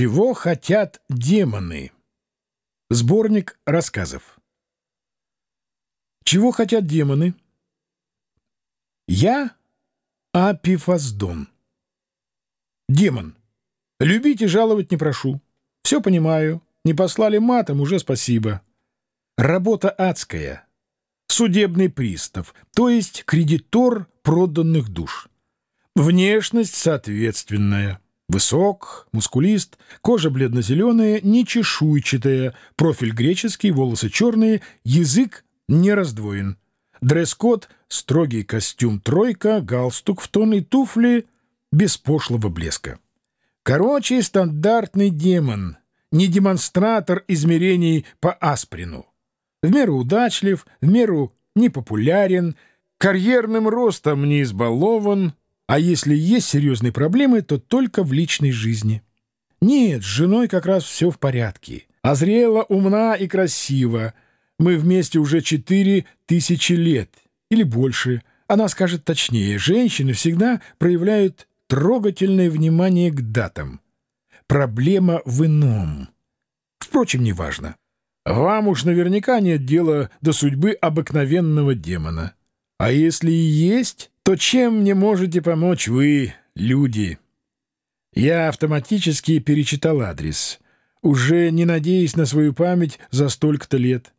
Чего хотят демоны? Сборник рассказов. Чего хотят демоны? Я Апифаздон. Демон. Любить и жаловать не прошу. Все понимаю. Не послали матом, уже спасибо. Работа адская. Судебный пристав, то есть кредитор проданных душ. Внешность соответственная. Высок, мускулист, кожа бледно-зеленая, не чешуйчатая, профиль греческий, волосы черные, язык не раздвоен. Дресс-код — строгий костюм тройка, галстук в тон и туфли без пошлого блеска. Короче, стандартный демон, не демонстратор измерений по асприну. В меру удачлив, в меру непопулярен, карьерным ростом не избалован, а если есть серьезные проблемы, то только в личной жизни. Нет, с женой как раз все в порядке. Озрела, умна и красива. Мы вместе уже четыре тысячи лет. Или больше. Она скажет точнее. Женщины всегда проявляют трогательное внимание к датам. Проблема в ином. Впрочем, неважно. Вам уж наверняка нет дела до судьбы обыкновенного демона. А если и есть, то чем мне можете помочь вы, люди? Я автоматически перечитал адрес, уже не надеясь на свою память за столько-то лет.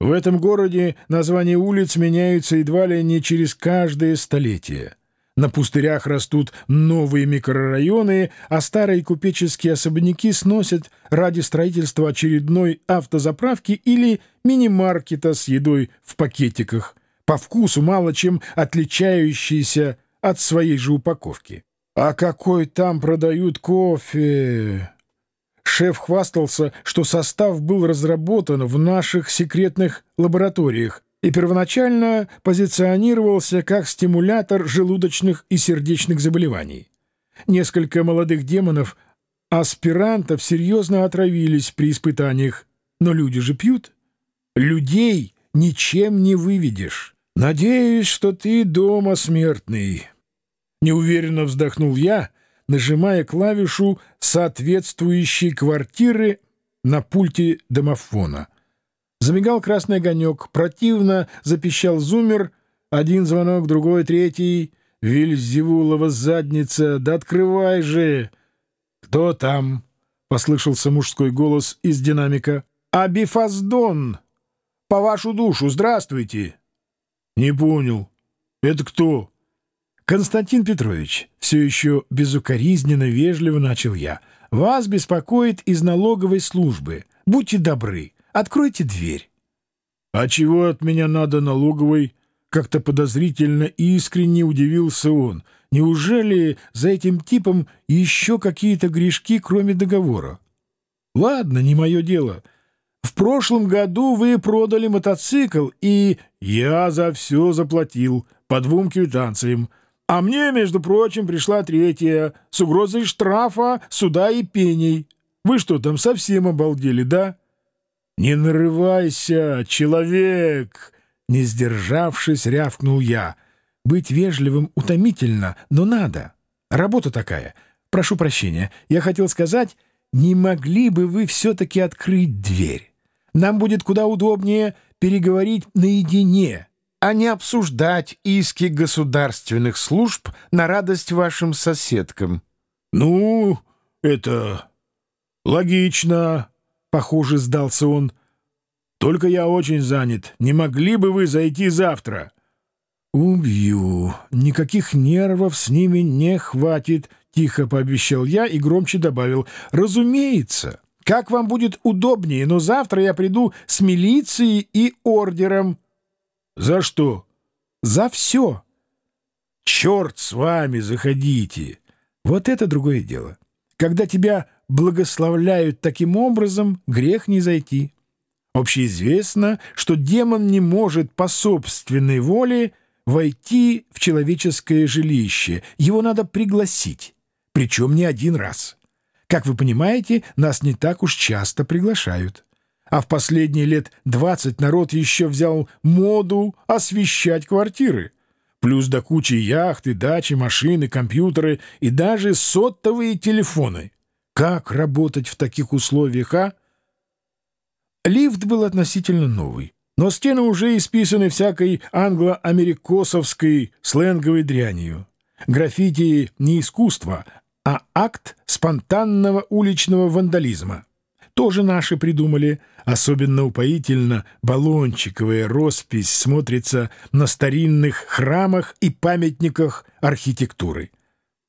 В этом городе названия улиц меняются едва ли не через каждое столетие. На пустырях растут новые микрорайоны, а старые купеческие особняки сносят ради строительства очередной автозаправки или мини-маркета с едой в пакетиках – по вкусу мало чем отличающийся от своей же упаковки. А какой там продают кофе! Шеф хвастался, что состав был разработан в наших секретных лабораториях и первоначально позиционировался как стимулятор желудочных и сердечных заболеваний. Несколько молодых демонов, аспирантов, серьезно отравились при испытаниях. Но люди же пьют. Людей ничем не выведешь. Надеюсь, что ты дома смертный. Неуверенно вздохнул я, нажимая клавишу соответствующей квартиры на пульте домофона. Замигал красный огонек, противно запищал зумер, один звонок, другой, третий. Вильзевулова задница, да открывай же! Кто там? — послышался мужской голос из динамика. «Абифаздон!» по вашу душу, здравствуйте!» «Не понял. Это кто?» «Константин Петрович, все еще безукоризненно вежливо начал я. Вас беспокоит из налоговой службы. Будьте добры, откройте дверь». «А чего от меня надо налоговой?» Как-то подозрительно и искренне удивился он. Неужели за этим типом еще какие-то грешки, кроме договора? «Ладно, не мое дело. В прошлом году вы продали мотоцикл, и я за все заплатил по двум квитанциям. А мне, между прочим, пришла третья с угрозой штрафа, суда и пеней. Вы что, там совсем обалдели, да? Не нарывайся, человек! Не сдержавшись, рявкнул я. Быть вежливым утомительно, но надо. Работа такая. Прошу прощения. Я хотел сказать, не могли бы вы все-таки открыть дверь? Нам будет куда удобнее переговорить наедине, а не обсуждать иски государственных служб на радость вашим соседкам. — Ну, это логично, — похоже, сдался он. — Только я очень занят. Не могли бы вы зайти завтра? — Убью. Никаких нервов с ними не хватит, — тихо пообещал я и громче добавил. — Разумеется. Как вам будет удобнее, но завтра я приду с милицией и ордером. — За что? — За все. — Черт с вами, заходите. Вот это другое дело. Когда тебя благословляют таким образом, грех не зайти. Общеизвестно, что демон не может по собственной воле войти в человеческое жилище. Его надо пригласить, причем не один раз. — как вы понимаете, нас не так уж часто приглашают. А в последние лет двадцать народ еще взял моду освещать квартиры. Плюс до кучи яхты, дачи, машины, компьютеры и даже сотовые телефоны. Как работать в таких условиях, а? Лифт был относительно новый, но стены уже исписаны всякой англо-америкосовской сленговой дрянью. Граффити не искусство, а акт спонтанного уличного вандализма. Тоже наши придумали. Особенно упоительно баллончиковая роспись смотрится на старинных храмах и памятниках архитектуры.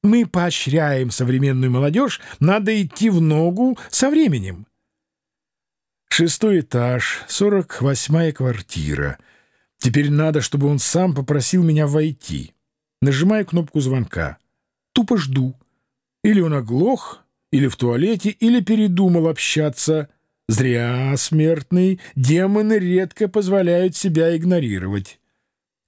Мы поощряем современную молодежь, надо идти в ногу со временем. Шестой этаж, сорок восьмая квартира. Теперь надо, чтобы он сам попросил меня войти. Нажимаю кнопку звонка. Тупо жду. Или он оглох, или в туалете, или передумал общаться. Зря, смертный, демоны редко позволяют себя игнорировать.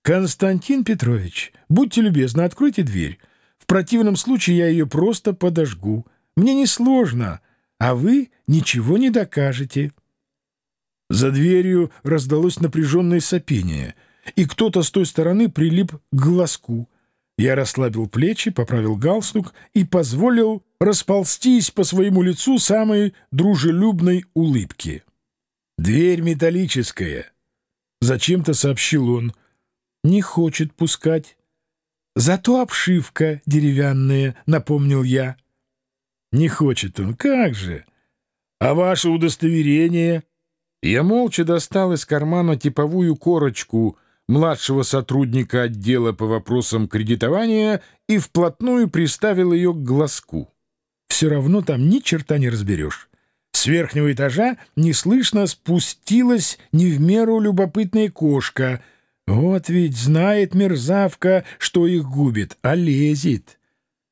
«Константин Петрович, будьте любезны, откройте дверь. В противном случае я ее просто подожгу. Мне несложно, а вы ничего не докажете». За дверью раздалось напряженное сопение, и кто-то с той стороны прилип к глазку — я расслабил плечи, поправил галстук и позволил расползтись по своему лицу самой дружелюбной улыбки. «Дверь металлическая», — зачем-то сообщил он. «Не хочет пускать». «Зато обшивка деревянная», — напомнил я. «Не хочет он, как же! А ваше удостоверение?» Я молча достал из кармана типовую корочку — младшего сотрудника отдела по вопросам кредитования и вплотную приставил ее к глазку. Все равно там ни черта не разберешь. С верхнего этажа неслышно спустилась не в меру любопытная кошка. Вот ведь знает мерзавка, что их губит, а лезет.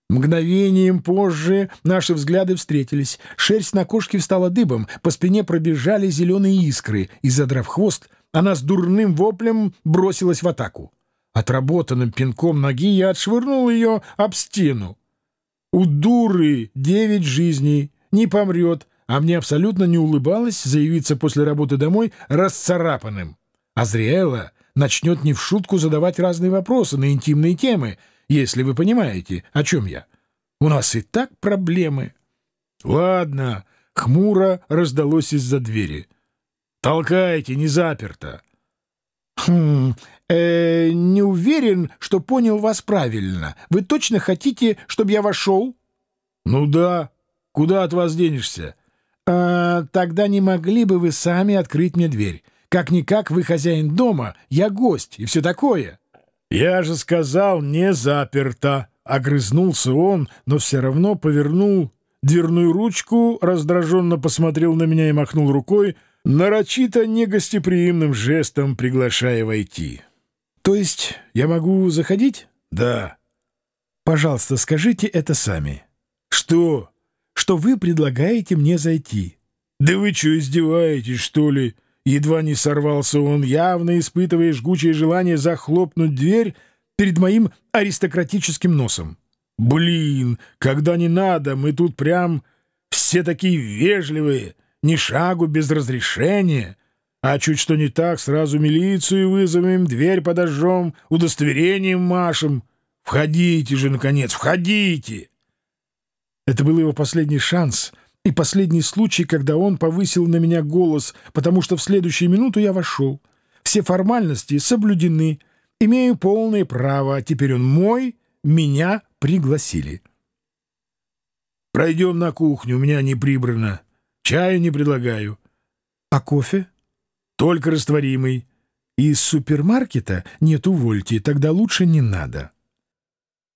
Мгновением позже наши взгляды встретились. Шерсть на кошке встала дыбом, по спине пробежали зеленые искры, и, задрав хвост, она с дурным воплем бросилась в атаку. Отработанным пинком ноги я отшвырнул ее об стену. У дуры девять жизней, не помрет, а мне абсолютно не улыбалось заявиться после работы домой расцарапанным. А Зриэла начнет не в шутку задавать разные вопросы на интимные темы, если вы понимаете, о чем я. У нас и так проблемы. Ладно, хмуро раздалось из-за двери. «Толкайте, не заперто». «Хм, э, не уверен, что понял вас правильно. Вы точно хотите, чтобы я вошел?» «Ну да. Куда от вас денешься?» «А, «Тогда не могли бы вы сами открыть мне дверь? Как-никак вы хозяин дома, я гость и все такое». «Я же сказал, не заперто!» — огрызнулся он, но все равно повернул дверную ручку, раздраженно посмотрел на меня и махнул рукой — нарочито негостеприимным жестом приглашая войти. «То есть я могу заходить?» «Да». «Пожалуйста, скажите это сами». «Что?» «Что вы предлагаете мне зайти». «Да вы что, издеваетесь, что ли?» Едва не сорвался он, явно испытывая жгучее желание захлопнуть дверь перед моим аристократическим носом. «Блин, когда не надо, мы тут прям все такие вежливые» ни шагу без разрешения. А чуть что не так, сразу милицию вызовем, дверь подожжем, удостоверением машем. Входите же, наконец, входите!» Это был его последний шанс и последний случай, когда он повысил на меня голос, потому что в следующую минуту я вошел. Все формальности соблюдены. Имею полное право, а теперь он мой, меня пригласили. «Пройдем на кухню, у меня не прибрано». Чаю не предлагаю. А кофе? Только растворимый. Из супермаркета? Нет, увольте, тогда лучше не надо.